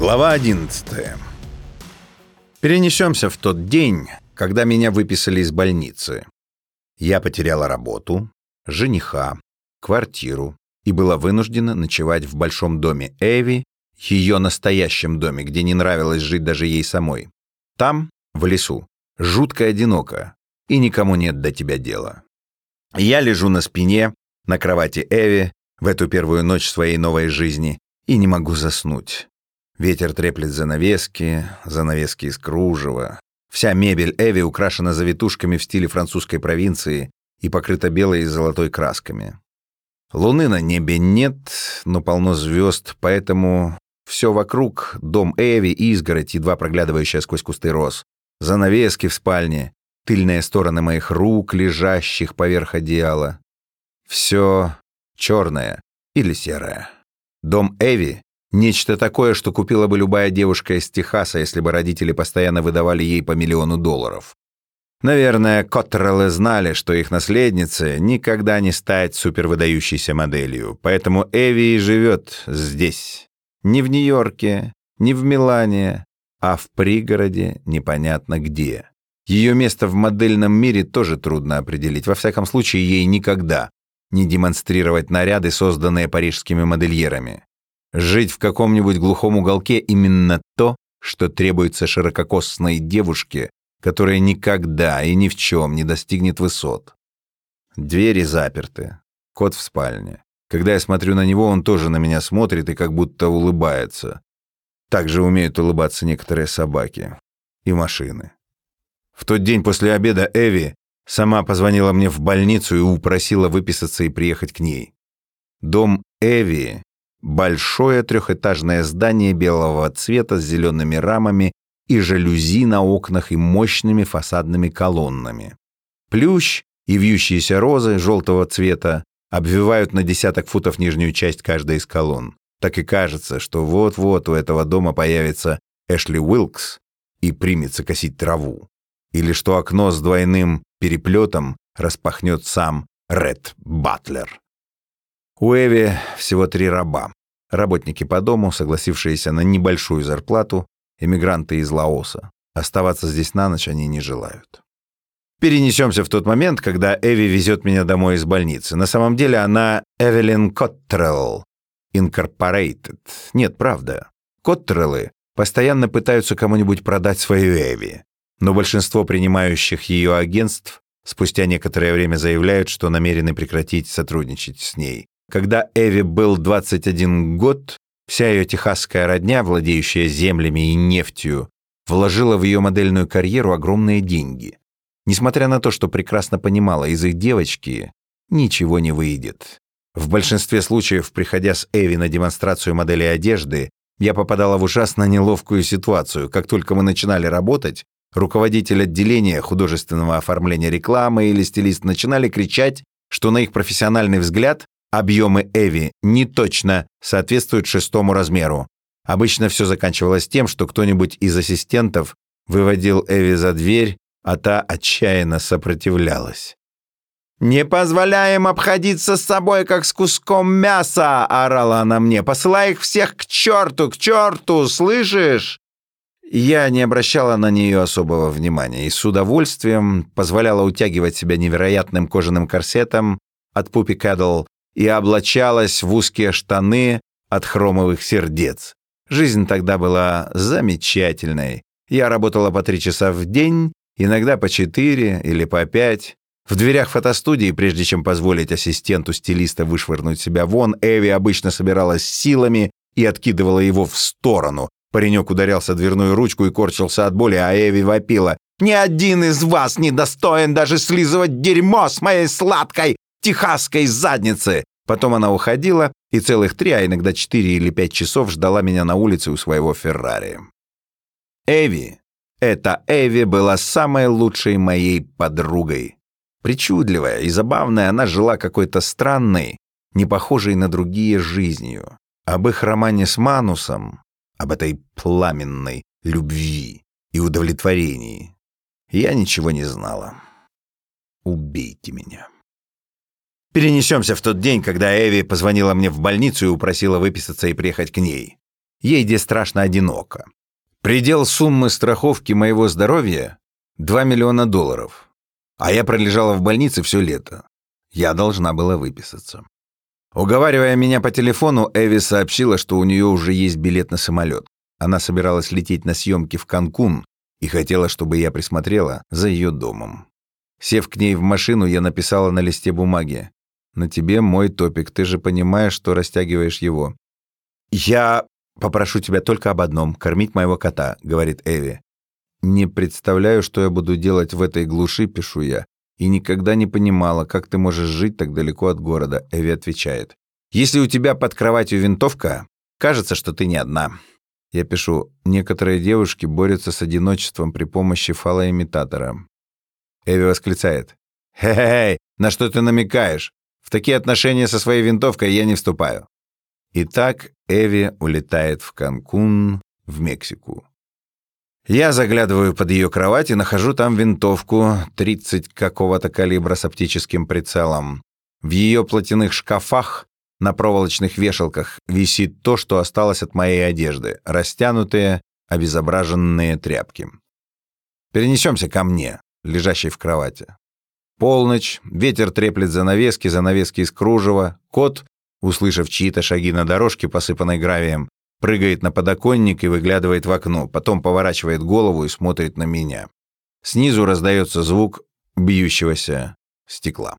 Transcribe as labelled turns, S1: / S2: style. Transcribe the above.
S1: Глава 11 Перенесемся в тот день, когда меня выписали из больницы. Я потеряла работу, жениха, квартиру и была вынуждена ночевать в большом доме Эви, ее настоящем доме, где не нравилось жить даже ей самой. Там, в лесу, жутко одиноко, и никому нет до тебя дела. Я лежу на спине, на кровати Эви, в эту первую ночь своей новой жизни, и не могу заснуть. Ветер треплет занавески, занавески из кружева. Вся мебель Эви украшена завитушками в стиле французской провинции и покрыта белой и золотой красками. Луны на небе нет, но полно звезд, поэтому все вокруг — дом Эви, изгородь, едва проглядывающая сквозь кусты роз, занавески в спальне, тыльные стороны моих рук, лежащих поверх одеяла. Все черное или серое. Дом Эви Нечто такое, что купила бы любая девушка из Техаса, если бы родители постоянно выдавали ей по миллиону долларов. Наверное, Коттереллы знали, что их наследница никогда не станет супервыдающейся моделью, поэтому Эви и живет здесь. Не в Нью-Йорке, не в Милане, а в пригороде непонятно где. Ее место в модельном мире тоже трудно определить, во всяком случае ей никогда не демонстрировать наряды, созданные парижскими модельерами. Жить в каком-нибудь глухом уголке именно то, что требуется ширококосной девушке, которая никогда и ни в чем не достигнет высот. Двери заперты. Кот в спальне. Когда я смотрю на него, он тоже на меня смотрит и как будто улыбается. Так же умеют улыбаться некоторые собаки. И машины. В тот день после обеда Эви сама позвонила мне в больницу и упросила выписаться и приехать к ней. Дом Эви Большое трехэтажное здание белого цвета с зелеными рамами и жалюзи на окнах и мощными фасадными колоннами. Плющ и вьющиеся розы желтого цвета обвивают на десяток футов нижнюю часть каждой из колонн. Так и кажется, что вот-вот у этого дома появится Эшли Уилкс и примется косить траву. Или что окно с двойным переплетом распахнет сам Ред Батлер. У Эви всего три раба. Работники по дому, согласившиеся на небольшую зарплату, эмигранты из Лаоса. Оставаться здесь на ночь они не желают. Перенесемся в тот момент, когда Эви везет меня домой из больницы. На самом деле она Эвелин Коттрелл, Incorporated. Нет, правда. Коттреллы постоянно пытаются кому-нибудь продать свою Эви. Но большинство принимающих ее агентств спустя некоторое время заявляют, что намерены прекратить сотрудничать с ней. Когда Эви был 21 год, вся ее техасская родня, владеющая землями и нефтью, вложила в ее модельную карьеру огромные деньги. Несмотря на то, что прекрасно понимала, из их девочки ничего не выйдет. В большинстве случаев, приходя с Эви на демонстрацию модели одежды, я попадала в ужасно неловкую ситуацию. Как только мы начинали работать, руководитель отделения художественного оформления рекламы или стилист начинали кричать, что на их профессиональный взгляд Объемы Эви не точно соответствуют шестому размеру. Обычно все заканчивалось тем, что кто-нибудь из ассистентов выводил Эви за дверь, а та отчаянно сопротивлялась. «Не позволяем обходиться с собой, как с куском мяса!» — орала она мне. «Посылай их всех к черту, к черту, слышишь?» Я не обращала на нее особого внимания и с удовольствием позволяла утягивать себя невероятным кожаным корсетом от Пупи Кэдл и облачалась в узкие штаны от хромовых сердец. Жизнь тогда была замечательной. Я работала по три часа в день, иногда по четыре или по пять. В дверях фотостудии, прежде чем позволить ассистенту стилиста вышвырнуть себя вон, Эви обычно собиралась силами и откидывала его в сторону. Паренек ударялся дверную ручку и корчился от боли, а Эви вопила. «Ни один из вас не достоин даже слизывать дерьмо с моей сладкой техасской задницы!» Потом она уходила и целых три, а иногда четыре или пять часов ждала меня на улице у своего Феррари. Эви, эта Эви была самой лучшей моей подругой. Причудливая и забавная, она жила какой-то странной, не похожей на другие жизнью. Об их романе с Манусом, об этой пламенной любви и удовлетворении я ничего не знала. Убейте меня. Перенесемся в тот день, когда Эви позвонила мне в больницу и упросила выписаться и приехать к ней. ей где страшно одиноко. Предел суммы страховки моего здоровья — 2 миллиона долларов. А я пролежала в больнице все лето. Я должна была выписаться. Уговаривая меня по телефону, Эви сообщила, что у нее уже есть билет на самолет. Она собиралась лететь на съемки в Канкун и хотела, чтобы я присмотрела за ее домом. Сев к ней в машину, я написала на листе бумаги. «На тебе мой топик, ты же понимаешь, что растягиваешь его». «Я попрошу тебя только об одном — кормить моего кота», — говорит Эви. «Не представляю, что я буду делать в этой глуши», — пишу я. «И никогда не понимала, как ты можешь жить так далеко от города», — Эви отвечает. «Если у тебя под кроватью винтовка, кажется, что ты не одна». Я пишу, некоторые девушки борются с одиночеством при помощи фалоимитатора. Эви восклицает. «Хе-хе-хей, на что ты намекаешь? В такие отношения со своей винтовкой я не вступаю». Итак, Эви улетает в Канкун, в Мексику. Я заглядываю под ее кровать и нахожу там винтовку 30 какого-то калибра с оптическим прицелом. В ее платяных шкафах на проволочных вешалках висит то, что осталось от моей одежды, растянутые, обезображенные тряпки. Перенесемся ко мне, лежащей в кровати. Полночь, ветер треплет занавески, занавески из кружева, кот, услышав чьи-то шаги на дорожке, посыпанной гравием, прыгает на подоконник и выглядывает в окно, потом поворачивает голову и смотрит на меня. Снизу раздается звук бьющегося стекла.